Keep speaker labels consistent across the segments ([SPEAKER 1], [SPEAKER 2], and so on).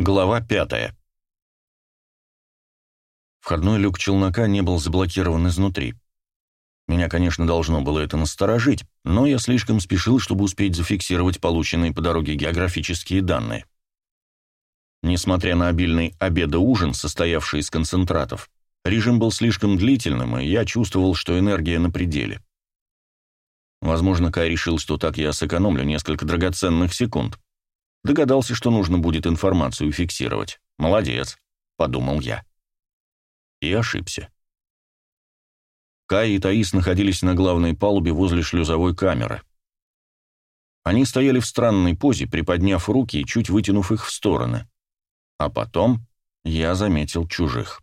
[SPEAKER 1] Глава пятая. Входной люк челнока не был заблокирован изнутри. Меня, конечно, должно было это насторожить, но я слишком спешил, чтобы успеть зафиксировать полученные по дороге географические данные. Несмотря на обильный обед и ужин, состоявший из концентратов, режим был слишком длительным, и я чувствовал, что энергия на пределе. Возможно, Кай решил, что так я сэкономлю несколько драгоценных секунд. Догадался, что нужно будет информацию фиксировать. Молодец, подумал я. И ошибся. Кай и Таис находились на главной палубе возле шлюзовой камеры. Они стояли в странной позе, приподняв руки и чуть вытянув их в стороны. А потом я заметил чужих.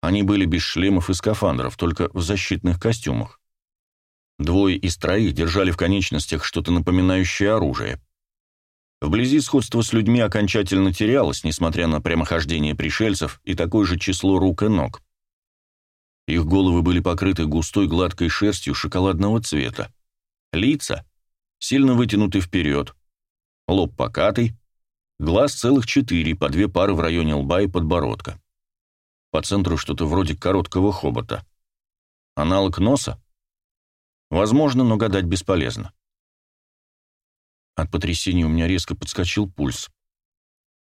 [SPEAKER 1] Они были без шлемов и скафандров, только в защитных костюмах. Двое из троих держали в конечностях что-то напоминающее оружие. Вблизи сходство с людьми окончательно терялось, несмотря на прямохождение пришельцев и такое же число рук и ног. Их головы были покрыты густой гладкой шерстью шоколадного цвета. Лица сильно вытянуты вперед, лоб покатый, глаз целых четыре, по две пары в районе лба и подбородка. По центру что-то вроде короткого хобота. Аналог носа? Возможно, но гадать бесполезно. От потрясения у меня резко подскочил пульс.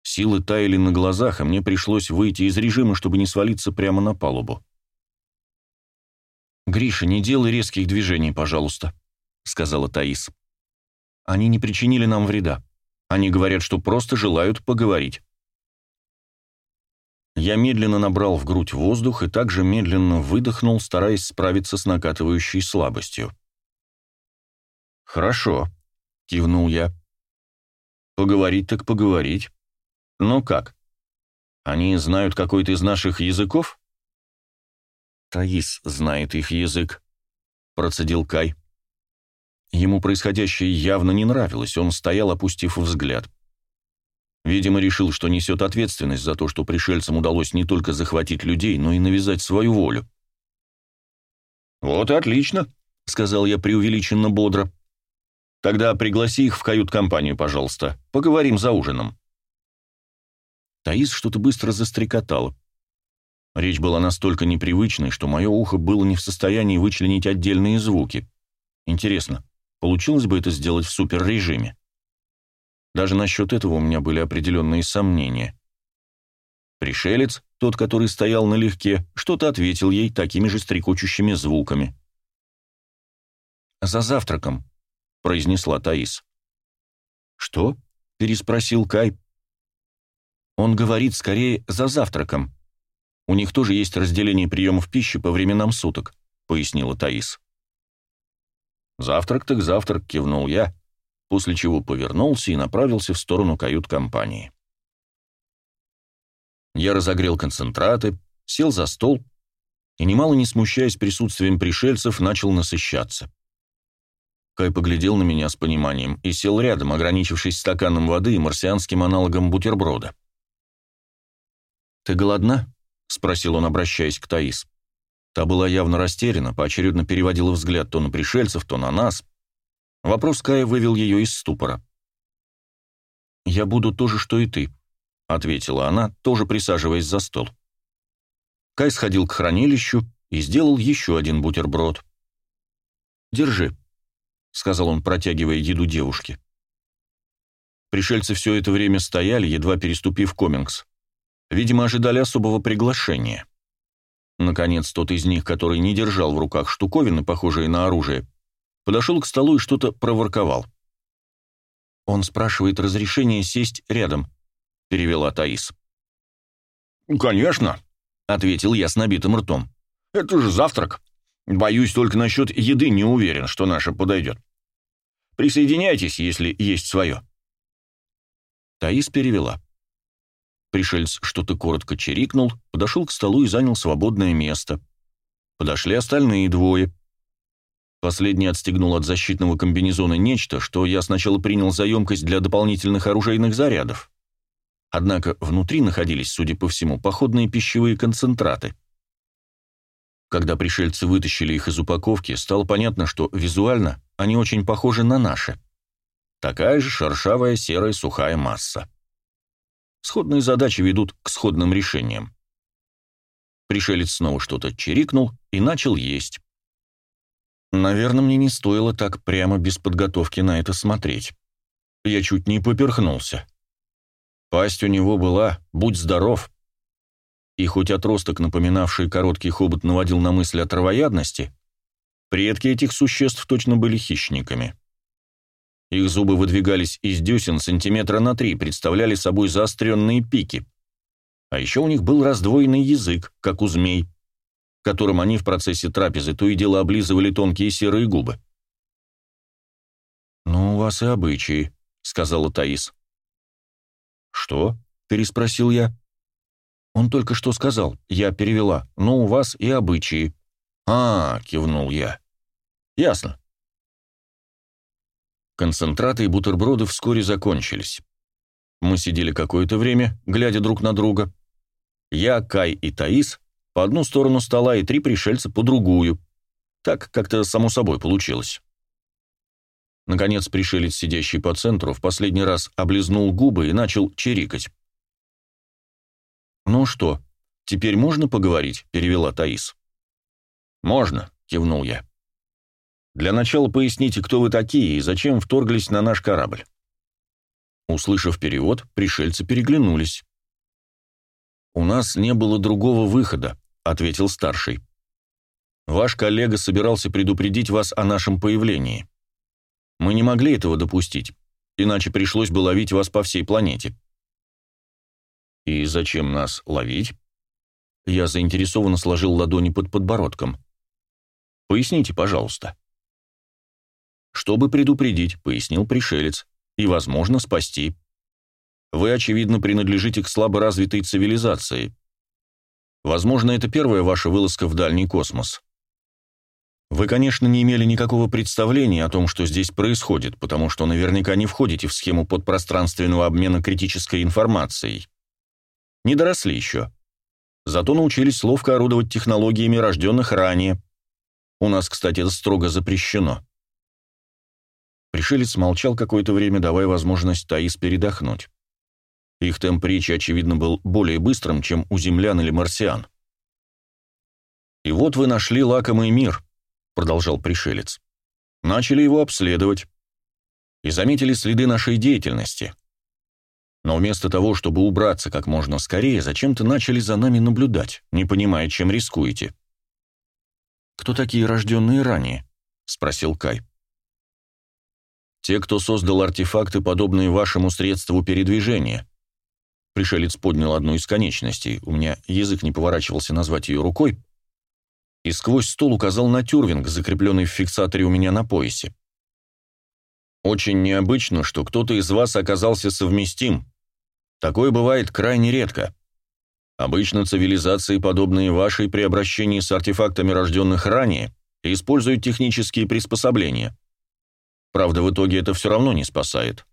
[SPEAKER 1] Силы таяли на глазах, а мне пришлось выйти из режима, чтобы не свалиться прямо на палубу. «Гриша, не делай резких движений, пожалуйста», — сказала Таис. «Они не причинили нам вреда. Они говорят, что просто желают поговорить». Я медленно набрал в грудь воздух и также медленно выдохнул, стараясь справиться с накатывающей слабостью. «Хорошо», — кивнул я. «Поговорить так поговорить. Ну как? Они знают какой-то из наших языков?» «Таис знает их язык», — процедил Кай. Ему происходящее явно не нравилось, он стоял, опустив взгляд. Видимо, решил, что несет ответственность за то, что пришельцам удалось не только захватить людей, но и навязать свою волю. «Вот отлично», — сказал я преувеличенно бодро. Тогда пригласи их в кают-компанию, пожалуйста. Поговорим за ужином. Таис что-то быстро застрекотала. Речь была настолько непривычной, что мое ухо было не в состоянии вычленить отдельные звуки. Интересно, получилось бы это сделать в суперрежиме? Даже насчет этого у меня были определенные сомнения. Пришелец, тот, который стоял налегке, что-то ответил ей такими же стрекочущими звуками. «За завтраком», произнесла Таис. «Что?» — переспросил Кай. «Он говорит скорее за завтраком. У них тоже есть разделение приемов пищи по временам суток», — пояснила Таис. «Завтрак так завтрак», — кивнул я, после чего повернулся и направился в сторону кают-компании. Я разогрел концентраты, сел за стол и, немало не смущаясь присутствием пришельцев, начал насыщаться. Кай поглядел на меня с пониманием и сел рядом, ограничившись стаканом воды и марсианским аналогом бутерброда. «Ты голодна?» — спросил он, обращаясь к Таис. Та была явно растеряна, поочередно переводила взгляд то на пришельцев, то на нас. Вопрос Кая вывел ее из ступора. «Я буду то же, что и ты», — ответила она, тоже присаживаясь за стол. Кай сходил к хранилищу и сделал еще один бутерброд. «Держи», — сказал он, протягивая еду девушке. Пришельцы все это время стояли, едва переступив Комингс. Видимо, ожидали особого приглашения. Наконец, тот из них, который не держал в руках штуковины, похожие на оружие, подошел к столу и что-то проворковал. «Он спрашивает разрешения сесть рядом», — перевела Таис.
[SPEAKER 2] «Конечно», — ответил я с набитым ртом. «Это же завтрак. Боюсь, только насчет еды не уверен, что наша подойдет. Присоединяйтесь, если есть свое».
[SPEAKER 1] Таис перевела. Пришельц что-то коротко чирикнул, подошел к столу и занял свободное место. Подошли остальные двое. Последний отстегнул от защитного комбинезона нечто, что я сначала принял за емкость для дополнительных оружейных зарядов. Однако внутри находились, судя по всему, походные пищевые концентраты. Когда пришельцы вытащили их из упаковки, стало понятно, что визуально они очень похожи на наши. Такая же шершавая серая сухая масса. Сходные задачи ведут к сходным решениям. Пришелец снова что-то чирикнул и начал есть. Наверное, мне не стоило так прямо без подготовки на это смотреть. Я чуть не поперхнулся. Пасть у него была, будь здоров. И хоть отросток, напоминавший короткий хобот, наводил на мысль о травоядности, предки этих существ точно были хищниками. Их зубы выдвигались из десен сантиметра на три, представляли собой заостренные пики. А еще у них был раздвоенный язык, как у змей, которым они в процессе трапезы то и дело облизывали тонкие серые губы. «Ну, у вас и обычаи», — сказала Таис. «Что?» — переспросил я. «Он только что сказал. Я перевела. Но у вас и обычаи». «А, — кивнул я. Ясно». Концентраты и бутерброды вскоре закончились. Мы сидели какое-то время, глядя друг на друга. Я, Кай и Таис по одну сторону стола и три пришельца по другую. Так как-то само собой получилось. Наконец пришелец, сидящий по центру, в последний раз облизнул губы и начал чирикать. «Ну что, теперь можно поговорить?» — перевела Таис. «Можно», — кивнул я. «Для начала поясните, кто вы такие и зачем вторглись на наш корабль». Услышав перевод, пришельцы переглянулись. «У нас не было другого выхода», — ответил старший. «Ваш коллега собирался предупредить вас о нашем появлении. Мы не могли этого допустить, иначе пришлось бы ловить вас по всей планете». «И зачем нас ловить?» Я заинтересованно сложил ладони под подбородком. «Поясните, пожалуйста». «Чтобы предупредить», — пояснил пришелец, — «и, возможно, спасти. Вы, очевидно, принадлежите к слаборазвитой цивилизации. Возможно, это первая ваша вылазка в дальний космос. Вы, конечно, не имели никакого представления о том, что здесь происходит, потому что наверняка не входите в схему подпространственного обмена критической информацией. Не доросли еще. Зато научились ловко орудовать технологиями рожденных ранее. У нас, кстати, это строго запрещено. Пришелец молчал какое-то время, давая возможность Таис передохнуть. Их темп речи, очевидно, был более быстрым, чем у землян или марсиан. «И вот вы нашли лакомый мир», — продолжал пришелец. «Начали его обследовать. И заметили следы нашей деятельности. Но вместо того, чтобы убраться как можно скорее, зачем-то начали за нами наблюдать, не понимая, чем рискуете. «Кто такие рожденные ранее?» — спросил Кай. «Те, кто создал артефакты, подобные вашему средству передвижения». Пришелец поднял одну из конечностей, у меня язык не поворачивался назвать ее рукой, и сквозь стол указал на тюрвинг, закрепленный в фиксаторе у меня на поясе. «Очень необычно, что кто-то из вас оказался совместим», Такое бывает крайне редко. Обычно цивилизации, подобные вашей при обращении с артефактами, рожденных ранее, используют технические приспособления. Правда, в итоге это все равно не спасает.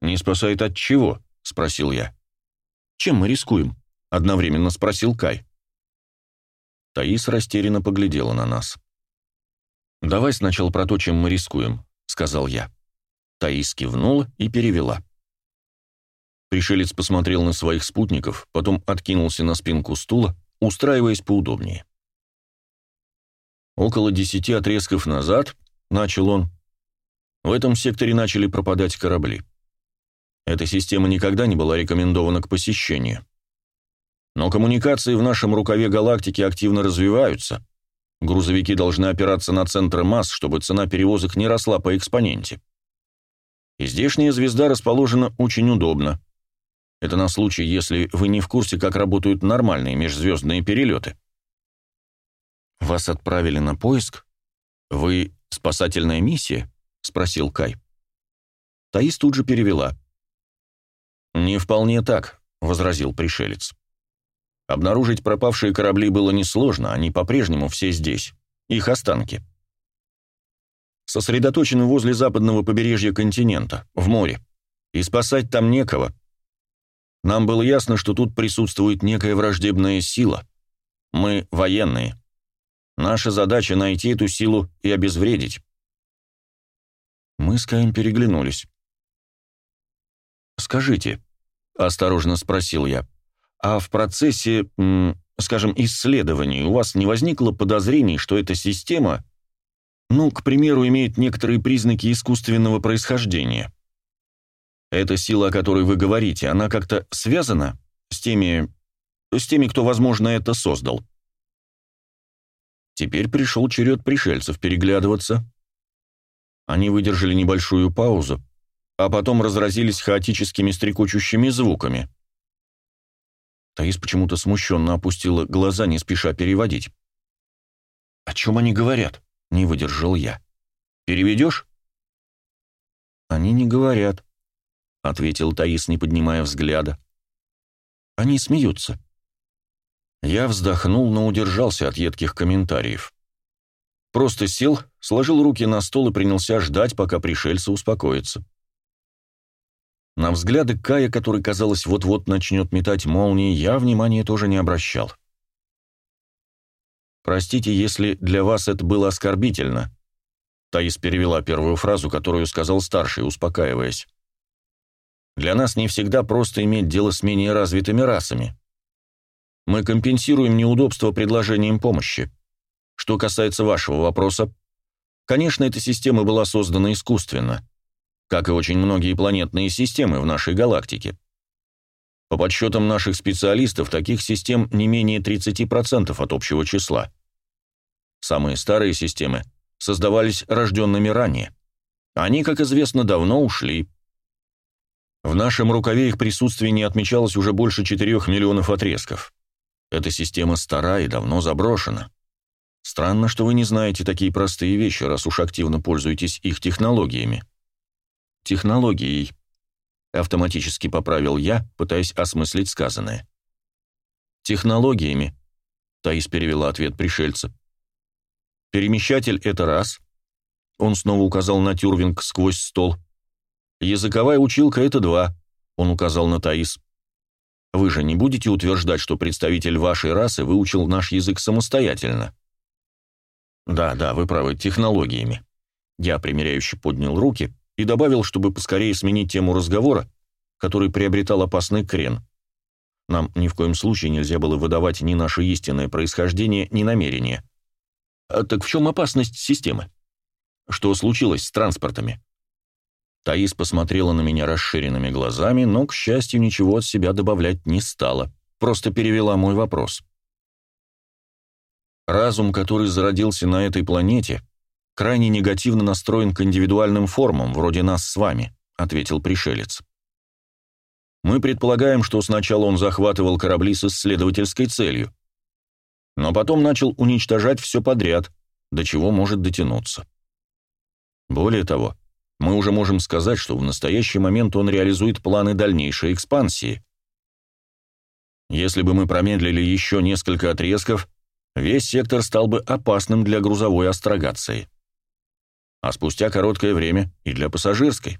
[SPEAKER 1] «Не спасает от чего?» — спросил я. «Чем мы рискуем?» — одновременно спросил Кай. Таис растерянно поглядела на нас. «Давай сначала про то, чем мы рискуем», — сказал я. Таис кивнула и перевела. Пришелец посмотрел на своих спутников, потом откинулся на спинку стула, устраиваясь поудобнее. Около десяти отрезков назад, начал он, в этом секторе начали пропадать корабли. Эта система никогда не была рекомендована к посещению. Но коммуникации в нашем рукаве галактики активно развиваются. Грузовики должны опираться на центры масс, чтобы цена перевозок не росла по экспоненте. И здешняя звезда расположена очень удобно. Это на случай, если вы не в курсе, как работают нормальные межзвездные перелеты. «Вас отправили на поиск? Вы спасательная миссия?» — спросил Кай. Таис тут же перевела. «Не вполне так», — возразил пришелец. «Обнаружить пропавшие корабли было несложно, они по-прежнему все здесь. Их останки. Сосредоточены возле западного побережья континента, в море. И спасать там некого. Нам было ясно, что тут присутствует некая враждебная сила. Мы военные. Наша задача — найти эту силу и обезвредить. Мы с Каем переглянулись. «Скажите», — осторожно спросил я. «А в процессе, скажем, исследований у вас не возникло подозрений, что эта система, ну, к примеру, имеет некоторые признаки искусственного происхождения? Эта сила, о которой вы говорите, она как-то связана с теми, с теми, кто, возможно, это создал?» Теперь пришел черед пришельцев переглядываться. Они выдержали небольшую паузу, а потом разразились хаотическими стрекочущими звуками. Таис почему-то смущенно опустила глаза, не спеша переводить. «О чем они говорят?» — не выдержал я. «Переведешь?» «Они не говорят», — ответил Таис, не поднимая взгляда. «Они смеются». Я вздохнул, но удержался от едких комментариев. Просто сел, сложил руки на стол и принялся ждать, пока пришельцы успокоятся. На взгляды Кая, который, казалось, вот-вот начнет метать молнии, я внимания тоже не обращал. «Простите, если для вас это было оскорбительно», — Таис перевела первую фразу, которую сказал старший, успокаиваясь. «Для нас не всегда просто иметь дело с менее развитыми расами. Мы компенсируем неудобства предложением помощи. Что касается вашего вопроса, конечно, эта система была создана искусственно, как и очень многие планетные системы в нашей галактике. По подсчетам наших специалистов, таких систем не менее 30% от общего числа. Самые старые системы создавались рожденными ранее. Они, как известно, давно ушли. В нашем рукаве их присутствие не отмечалось уже больше 4 миллионов отрезков. Эта система стара и давно заброшена. Странно, что вы не знаете такие простые вещи, раз уж активно пользуетесь их технологиями. Технологией. Автоматически поправил я, пытаясь осмыслить сказанное. Технологиями. Таис перевела ответ пришельца. Перемещатель — это раз. Он снова указал на тюрвинг сквозь стол. Языковая училка — это два. Он указал на Таис. Вы же не будете утверждать, что представитель вашей расы выучил наш язык самостоятельно? Да, да, вы правы, технологиями. Я примиряюще поднял руки и добавил, чтобы поскорее сменить тему разговора, который приобретал опасный крен. Нам ни в коем случае нельзя было выдавать ни наше истинное происхождение, ни намерение. А так в чем опасность системы? Что случилось с транспортами? Таис посмотрела на меня расширенными глазами, но, к счастью, ничего от себя добавлять не стала, просто перевела мой вопрос. Разум, который зародился на этой планете, крайне негативно настроен к индивидуальным формам, вроде нас с вами, ответил пришелец. Мы предполагаем, что сначала он захватывал корабли с исследовательской целью, но потом начал уничтожать все подряд, до чего может дотянуться. Более того, мы уже можем сказать, что в настоящий момент он реализует планы дальнейшей экспансии. Если бы мы промедлили еще несколько отрезков, весь сектор стал бы опасным для грузовой астрогации. А спустя короткое время и для пассажирской.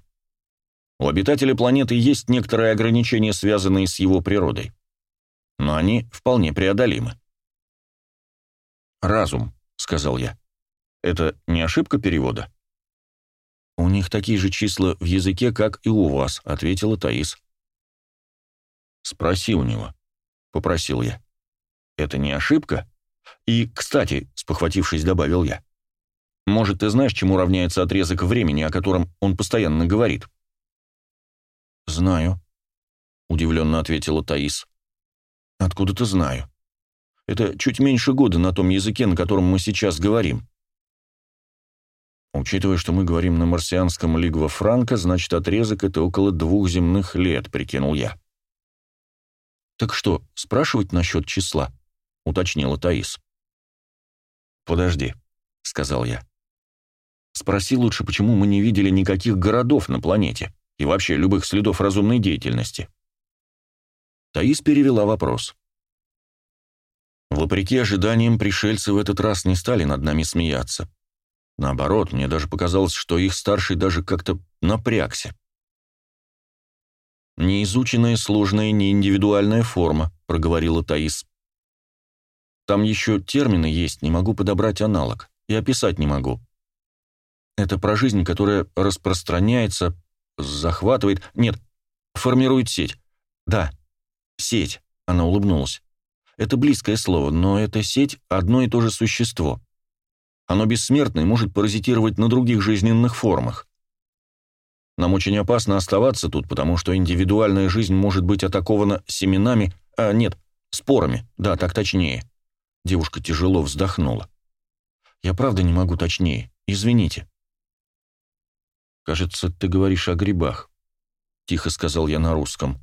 [SPEAKER 1] У обитателей планеты есть некоторые ограничения, связанные с его природой. Но они вполне преодолимы. «Разум», — сказал я. «Это не ошибка перевода?» «У них такие же числа в языке, как и у вас», — ответила Таис. «Спроси у него», — попросил я. «Это не ошибка?» «И, кстати», — спохватившись, добавил я, «может, ты знаешь, чему равняется отрезок времени, о котором он постоянно говорит?» «Знаю», — удивленно ответила Таис. «Откуда-то знаю. Это чуть меньше года на том языке, на котором мы сейчас говорим. Учитывая, что мы говорим на марсианском лигва франка, значит, отрезок — это около двух земных лет, прикинул я. «Так что, спрашивать насчет числа?» — уточнила Таис. «Подожди», — сказал я. «Спроси лучше, почему мы не видели никаких городов на планете и вообще любых следов разумной деятельности». Таис перевела вопрос. Вопреки ожиданиям, пришельцы в этот раз не стали над нами смеяться. Наоборот, мне даже показалось, что их старший даже как-то напрягся. «Неизученная, сложная, неиндивидуальная форма», — проговорила Таис. «Там еще термины есть, не могу подобрать аналог, и описать не могу. Это про жизнь, которая распространяется, захватывает... Нет, формирует сеть. Да, сеть, она улыбнулась. Это близкое слово, но эта сеть — одно и то же существо. Оно бессмертно и может паразитировать на других жизненных формах. Нам очень опасно оставаться тут, потому что индивидуальная жизнь может быть атакована семенами, а нет, спорами, да, так точнее. Девушка тяжело вздохнула. Я правда не могу точнее, извините. Кажется, ты говоришь о грибах, тихо сказал я на русском.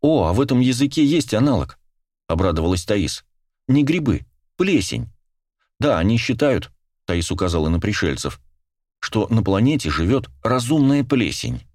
[SPEAKER 1] О, а в этом языке есть аналог, обрадовалась Таис. Не грибы, плесень. Да, они считают, Таис указала на пришельцев, что на планете живет разумная плесень.